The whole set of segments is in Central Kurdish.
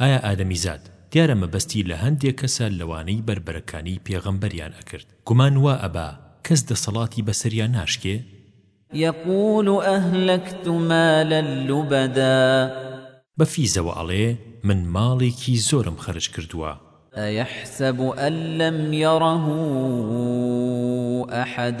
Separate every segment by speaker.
Speaker 1: ئایا ئادەمیزاد، دیارە مەبەستی لە هەندێ کەسە لەوانەی بەربەرەکانی پێغەمبەریان ئەکرد، گومان وا ئەبا کەس دەسەڵاتی بەسەریا ناشکێ؟
Speaker 2: یەقول ئەهلەکت مالە لوبەدا.
Speaker 1: بە فیزەوە ئەڵێ من ماڵێکی زۆرم خەرج کردووە. ئەیەحسەب ئەللەم
Speaker 2: یەڕەهو ئەحەد.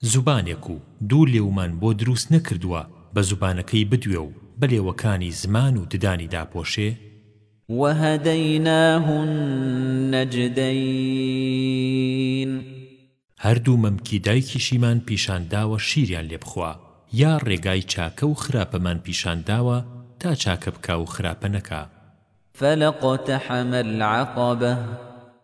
Speaker 1: زوبانێک و دوو لێومان بۆ دروست نەکردووە بە زوبانەکەی بدوێ و بە لێوەکانی زمان و ددانی داپۆشێ؟
Speaker 2: وهدیناه النجدین.
Speaker 1: هەردوو مەمکی دایکیشیمان پیشان داوە شیریان لێ بخوا، یا ڕێگای چاکە و خراپەمان پیشان داوە تا چاکە بکا و خراپە نەکا.
Speaker 2: فلقتحم العقبە.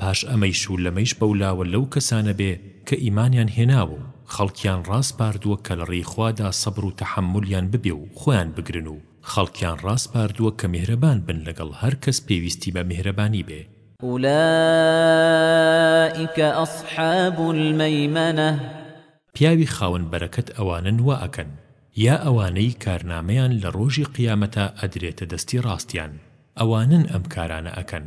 Speaker 1: پاش ئەمەیش و لەمەیش بەولاوە لەو کەسانە بێ کە ئیمانیان هێناوە و خەڵکیان ڕاسپاردووە کە لە ڕێی خوادا سەبر و تەحەمولیان ببێ و خۆیان بگرن و خەڵکیان ڕاسپاردووە کە میهرەبان بن لەگەڵ هەر کەس پێویستی بە میهرەبانی بێ.
Speaker 2: ئولائیک اصحاب المیمنە.
Speaker 1: پیاوی خاوەن بەرەکەت ئەوانەن وا ئەکەن، یا ئەوانەی کارنامەیان لە ڕۆژی قیامەتا ئەدرێتە دەستی ڕاستیان، ئەوانەن ئەم کارانە ئەکەن.